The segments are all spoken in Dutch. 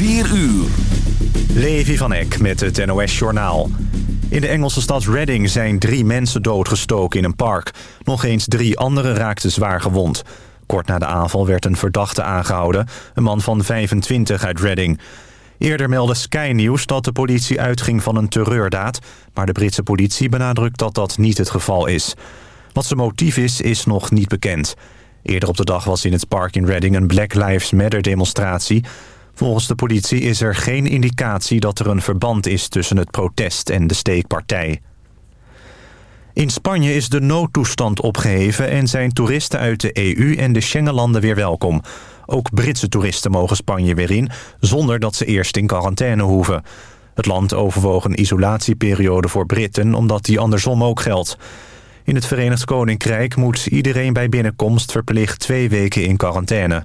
4 uur. Levi van Eck met het NOS-journaal. In de Engelse stad Reading zijn drie mensen doodgestoken in een park. Nog eens drie anderen raakten zwaar gewond. Kort na de aanval werd een verdachte aangehouden. Een man van 25 uit Reading. Eerder meldde Sky News dat de politie uitging van een terreurdaad... maar de Britse politie benadrukt dat dat niet het geval is. Wat zijn motief is, is nog niet bekend. Eerder op de dag was in het park in Reading een Black Lives Matter demonstratie. Volgens de politie is er geen indicatie dat er een verband is tussen het protest en de steekpartij. In Spanje is de noodtoestand opgeheven en zijn toeristen uit de EU en de Schengenlanden weer welkom. Ook Britse toeristen mogen Spanje weer in, zonder dat ze eerst in quarantaine hoeven. Het land overwoog een isolatieperiode voor Britten, omdat die andersom ook geldt. In het Verenigd Koninkrijk moet iedereen bij binnenkomst verplicht twee weken in quarantaine.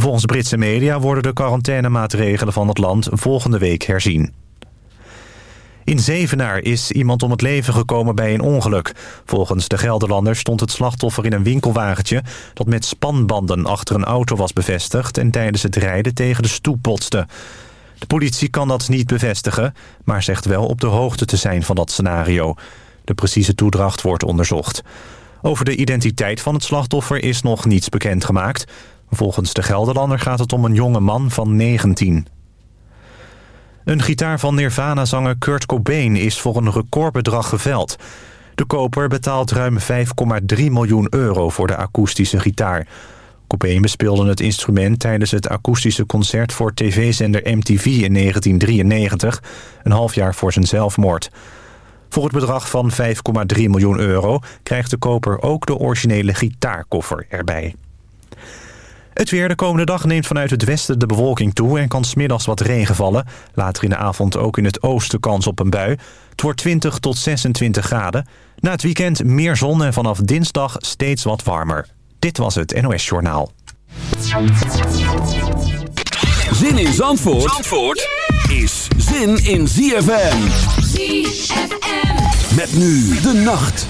Volgens Britse media worden de quarantainemaatregelen van het land volgende week herzien. In Zevenaar is iemand om het leven gekomen bij een ongeluk. Volgens de Gelderlander stond het slachtoffer in een winkelwagentje... dat met spanbanden achter een auto was bevestigd... en tijdens het rijden tegen de stoep botste. De politie kan dat niet bevestigen... maar zegt wel op de hoogte te zijn van dat scenario. De precieze toedracht wordt onderzocht. Over de identiteit van het slachtoffer is nog niets bekendgemaakt. Volgens de Gelderlander gaat het om een jonge man van 19. Een gitaar van Nirvana-zanger Kurt Cobain is voor een recordbedrag geveld. De koper betaalt ruim 5,3 miljoen euro voor de akoestische gitaar. Cobain bespeelde het instrument tijdens het akoestische concert voor tv-zender MTV in 1993, een half jaar voor zijn zelfmoord. Voor het bedrag van 5,3 miljoen euro krijgt de koper ook de originele gitaarkoffer erbij. Het weer de komende dag neemt vanuit het westen de bewolking toe... en kan smiddags wat regen vallen. Later in de avond ook in het oosten kans op een bui. Het wordt 20 tot 26 graden. Na het weekend meer zon en vanaf dinsdag steeds wat warmer. Dit was het NOS Journaal. Zin in Zandvoort, Zandvoort is zin in ZFM. ZFM. Met nu de nacht.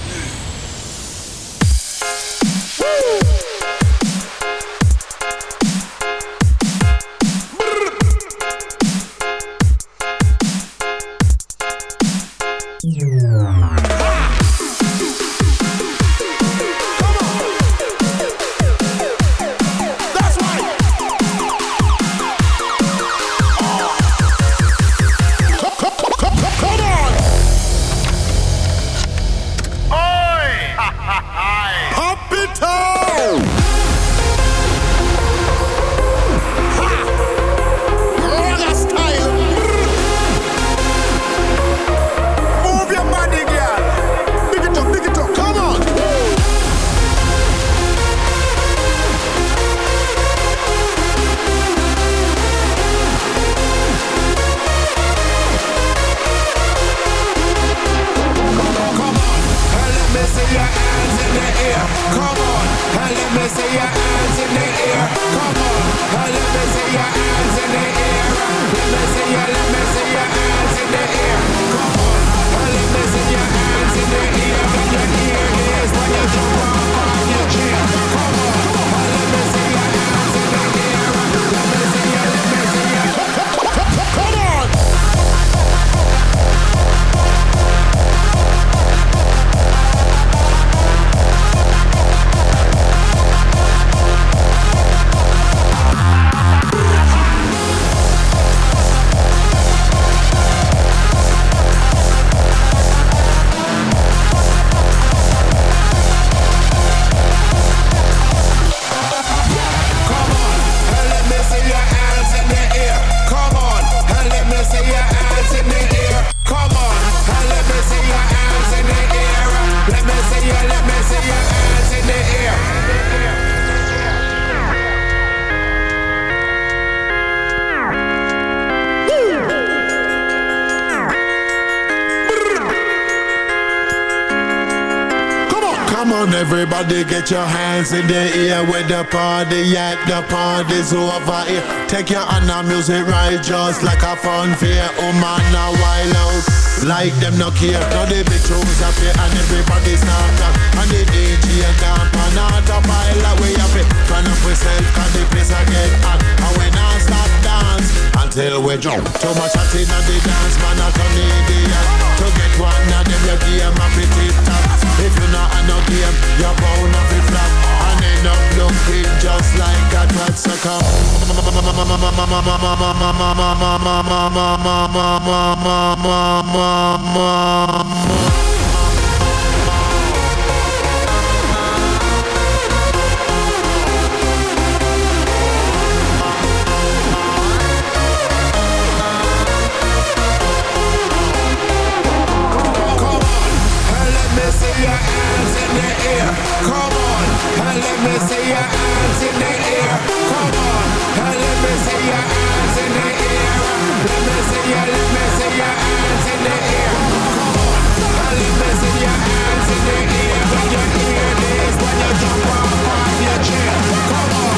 Everybody get your hands in the air with the party at the party's over here. Take your hand on music right just like a fun fair. Oh man, now wild out like them no care. Now the big tunes up here and everybody start up. And the DJ camp and autopilot way up it. Turn up yourself cause the place I get hot. till we drop. Too much hot inna the dance, man a turn idiot. To get one of them, your game a fi tip top. If you not a no game, you're bound to be flat. And end up looking just like a twat. So come, the air. Come on, and let me see your hands in the air. Come on, and let me see your hands in the air. Let me see your, let me see your hands in the air. Come on, and let me see your hands in the air. When when you jump off your chair. Come on.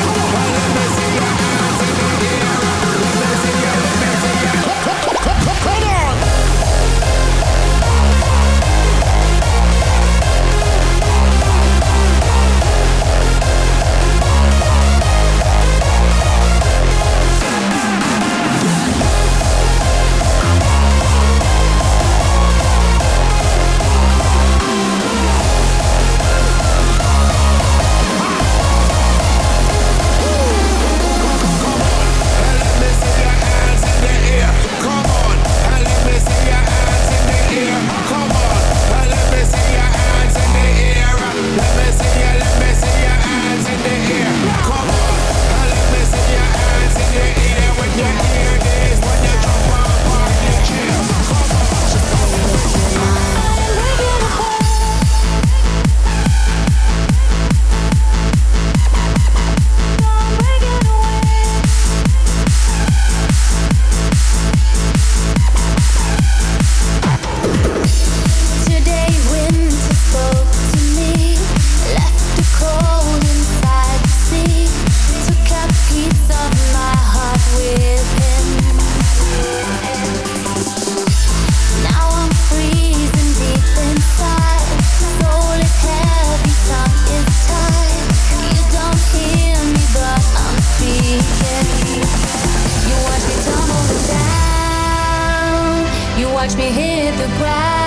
watch me hit the ground.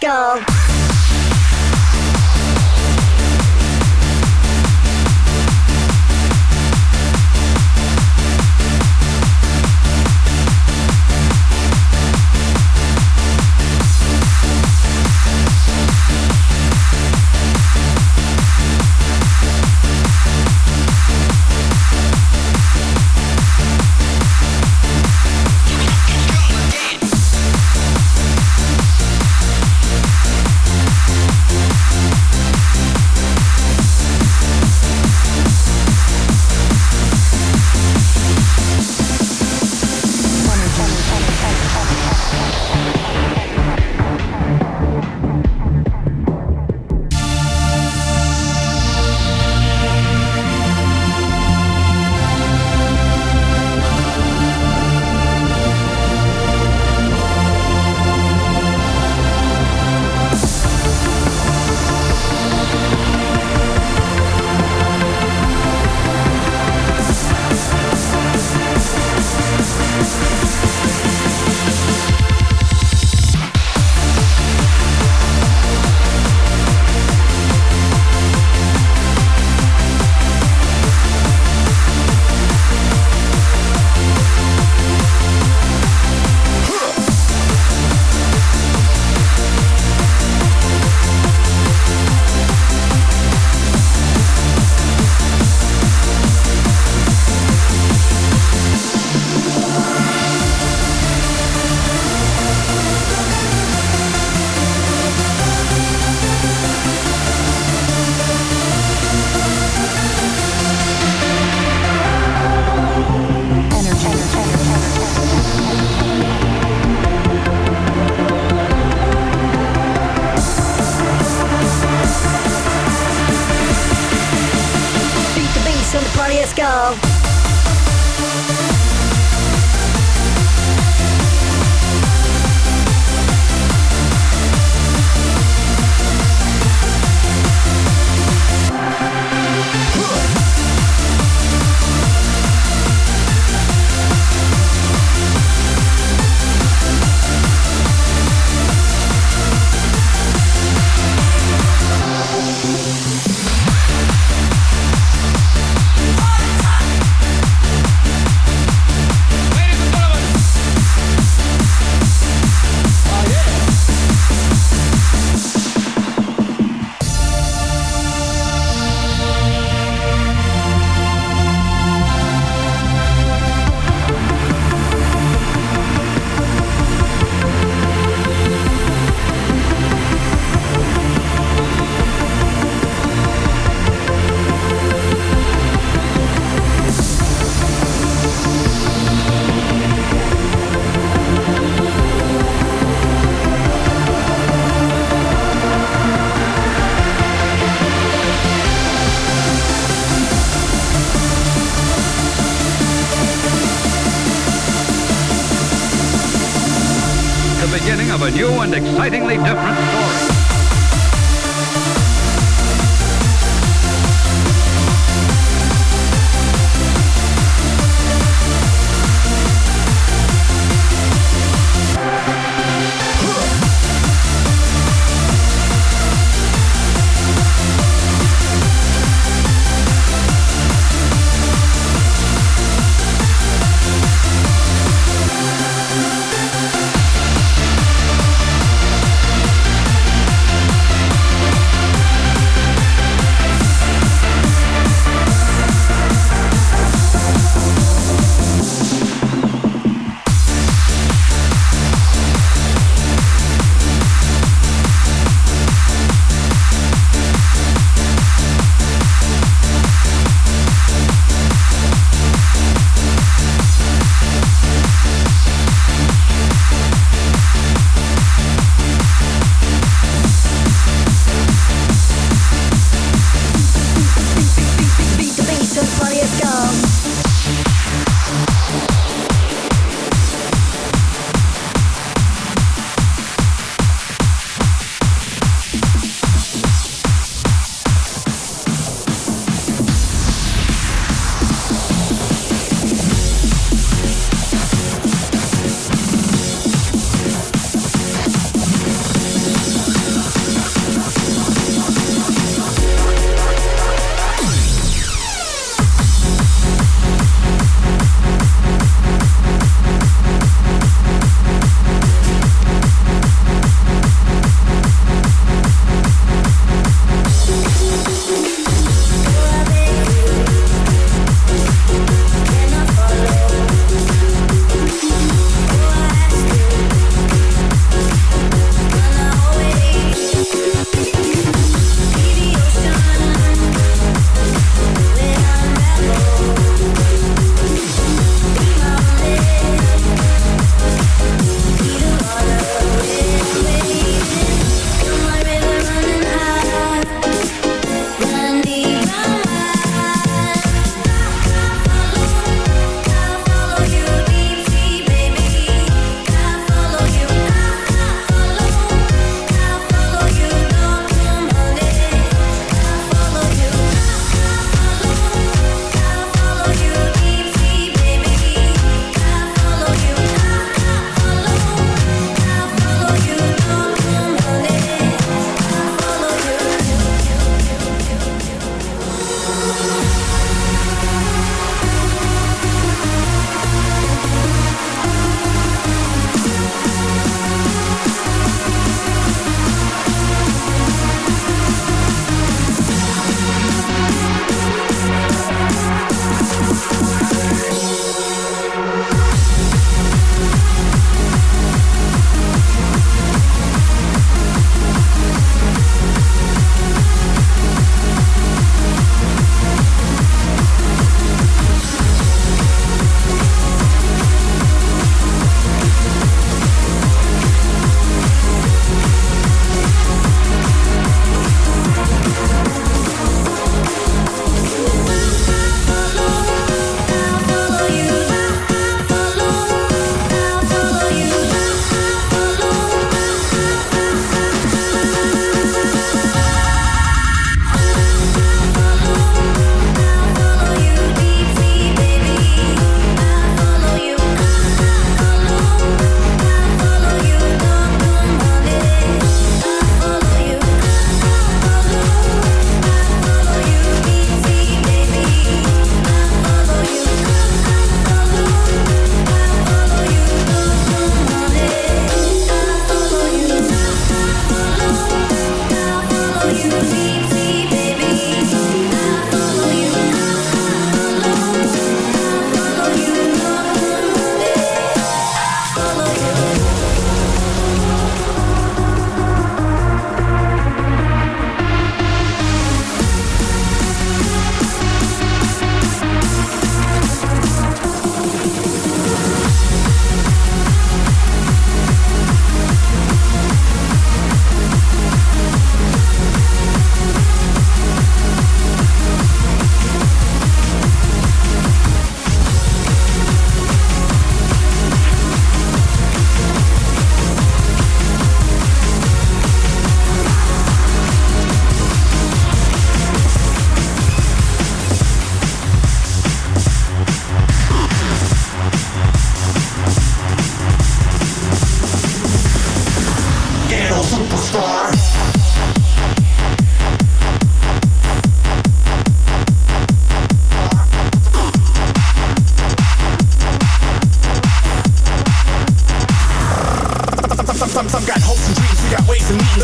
The a new and excitingly different story.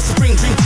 Spring drink,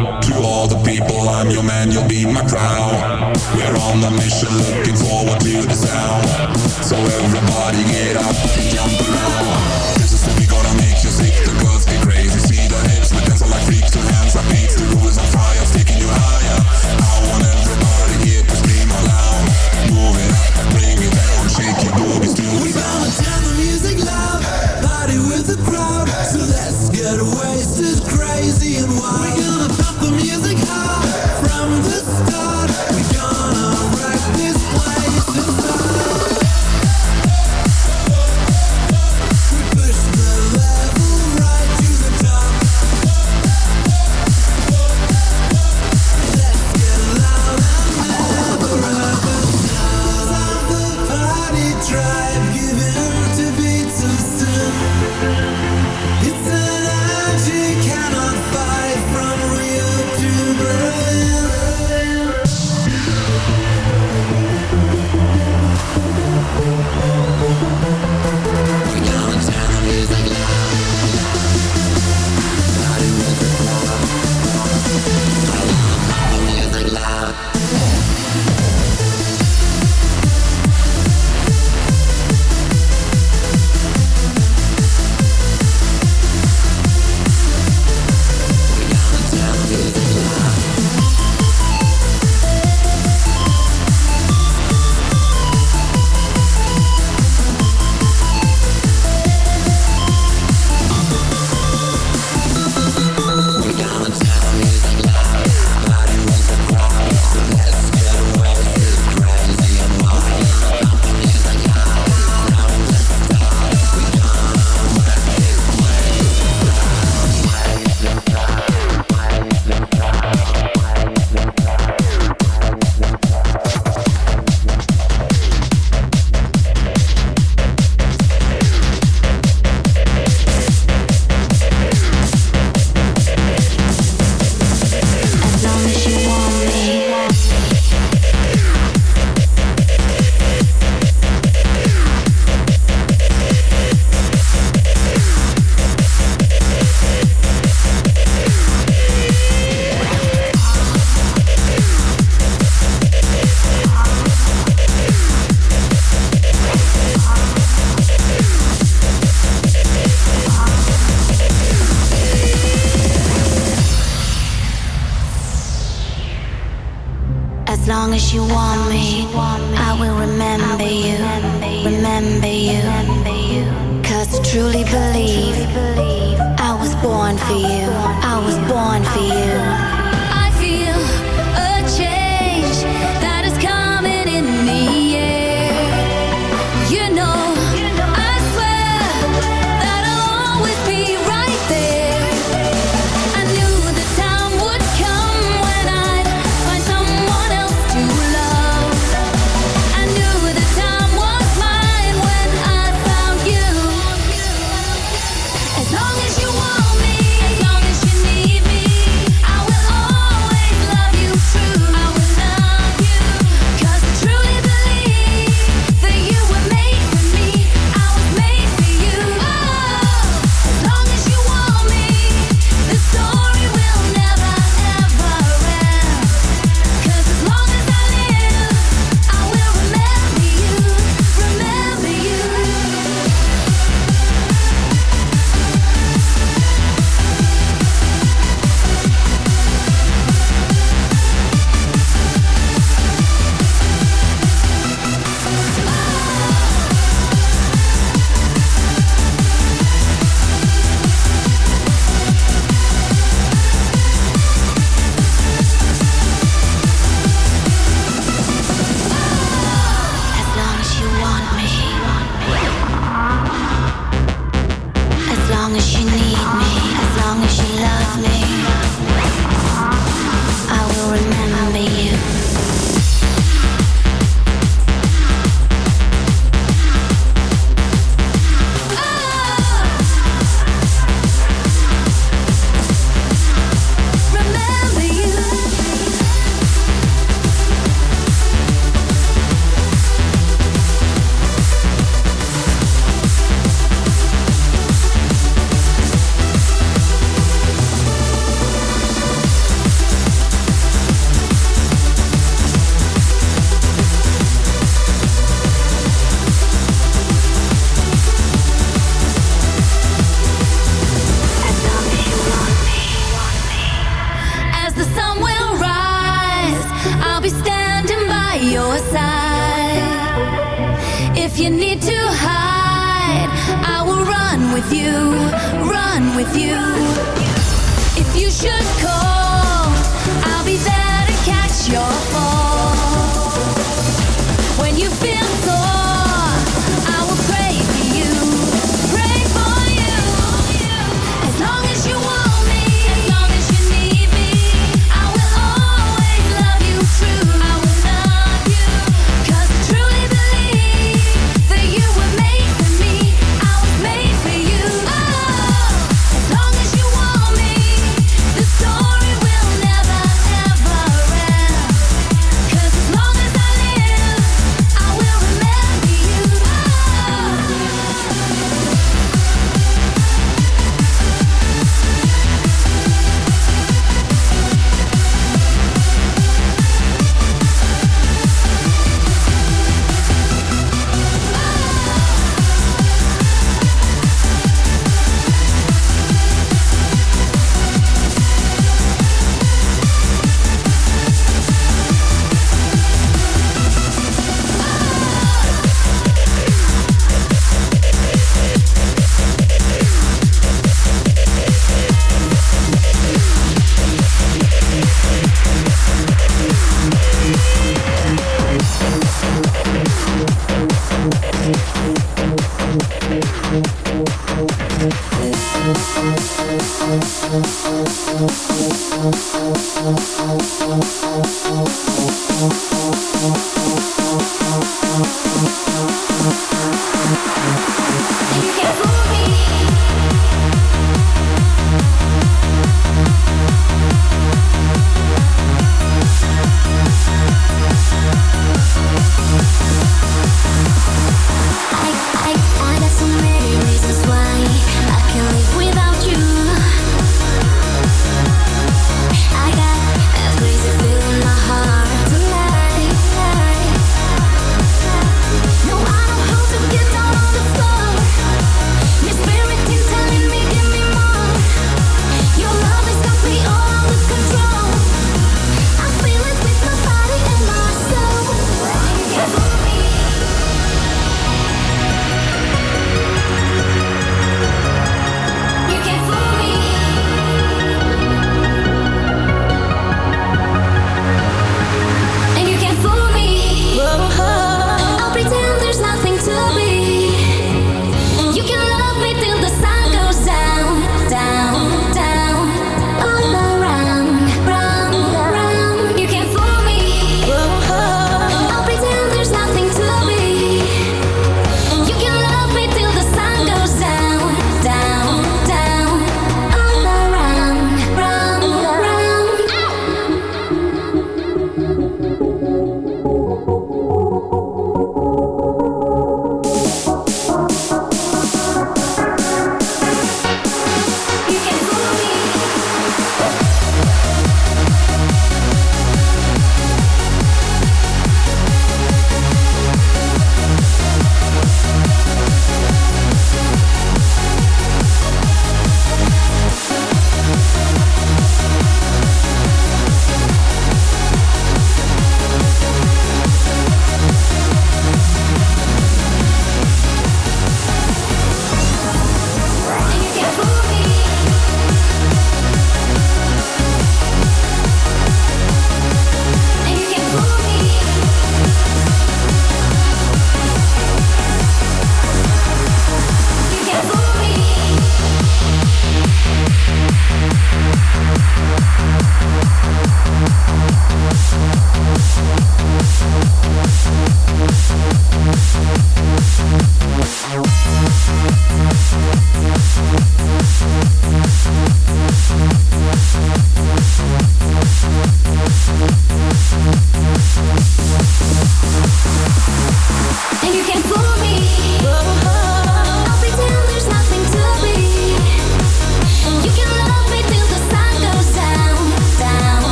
To all the people, I'm your man, you'll be my crown. We're on a mission, looking forward to the sound. So everybody get up and jump around.